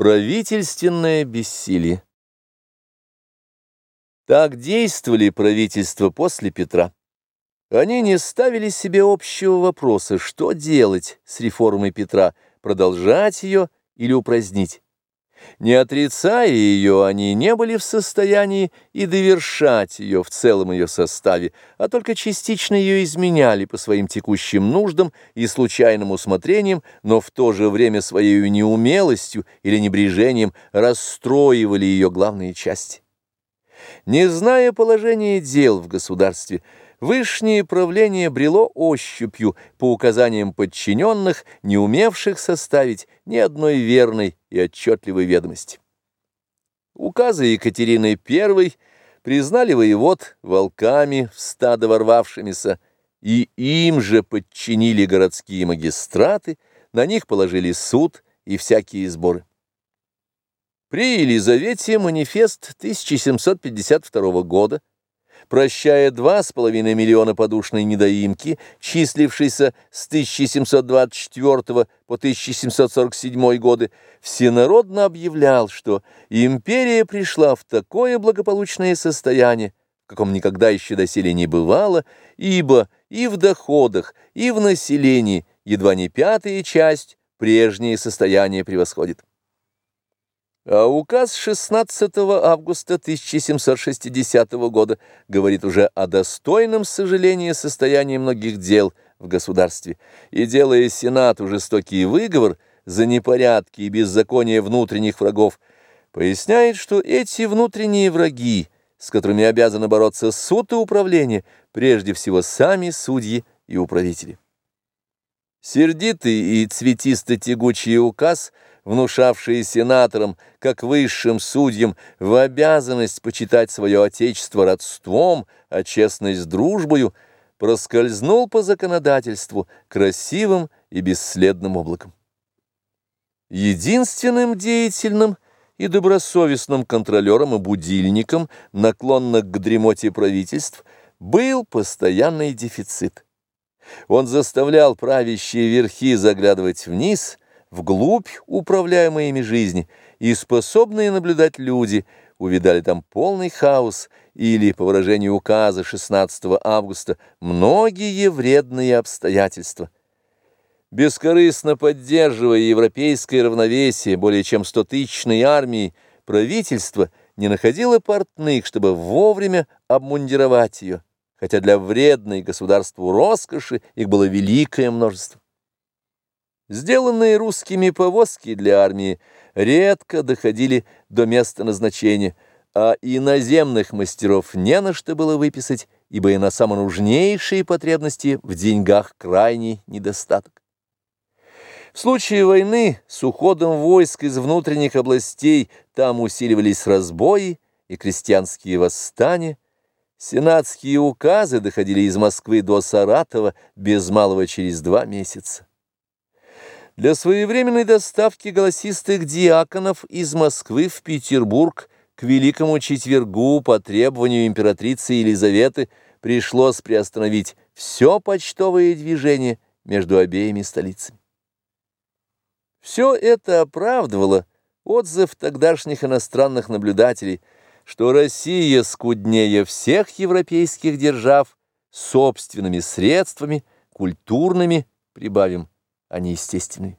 Правительственное бессилие. Так действовали правительства после Петра. Они не ставили себе общего вопроса, что делать с реформой Петра, продолжать ее или упразднить. Не отрицая ее, они не были в состоянии и довершать ее в целом ее составе, а только частично ее изменяли по своим текущим нуждам и случайным усмотрениям, но в то же время своей неумелостью или небрежением расстроивали ее главные части. Не зная положения дел в государстве, Вышнее правление брело ощупью по указаниям подчиненных, не умевших составить ни одной верной и отчетливой ведомости. Указы Екатерины I признали воевод волками в стадо ворвавшимися, и им же подчинили городские магистраты, на них положили суд и всякие сборы. При Елизавете манифест 1752 года прощая два с половиной миллиона подушной недоимки, числившейся с 1724 по 1747 годы, всенародно объявлял, что империя пришла в такое благополучное состояние, каком никогда еще доселе не бывало, ибо и в доходах, и в населении едва не пятая часть прежнее состояние превосходит. А указ 16 августа 1760 года говорит уже о достойном сожалении состояния многих дел в государстве, и делая Сенату жестокий выговор за непорядки и беззаконие внутренних врагов, поясняет, что эти внутренние враги, с которыми обязаны бороться суд и управление, прежде всего сами судьи и управители. Сердитый и цветисто-тягучий указ – внушавшие сенаторам, как высшим судьям, в обязанность почитать свое отечество родством, а честность дружбою, проскользнул по законодательству красивым и бесследным облаком. Единственным деятельным и добросовестным контролером и будильником, наклонных к дремоте правительств, был постоянный дефицит. Он заставлял правящие верхи заглядывать вниз – вглубь управляемой ими жизни, и способные наблюдать люди увидали там полный хаос или, по выражению указа 16 августа, многие вредные обстоятельства. Бескорыстно поддерживая европейское равновесие более чем стотысячной армии, правительство не находило портных, чтобы вовремя обмундировать ее, хотя для вредной государству роскоши их было великое множество. Сделанные русскими повозки для армии редко доходили до места назначения, а иноземных мастеров не на что было выписать, ибо и на самонужнейшие потребности в деньгах крайний недостаток. В случае войны с уходом войск из внутренних областей там усиливались разбои и крестьянские восстания, сенатские указы доходили из Москвы до Саратова без малого через два месяца. Для своевременной доставки голосистых диаконов из Москвы в Петербург к Великому Четвергу по требованию императрицы Елизаветы пришлось приостановить все почтовое движение между обеими столицами. Все это оправдывало отзыв тогдашних иностранных наблюдателей, что Россия скуднее всех европейских держав собственными средствами, культурными, прибавим, они естественны.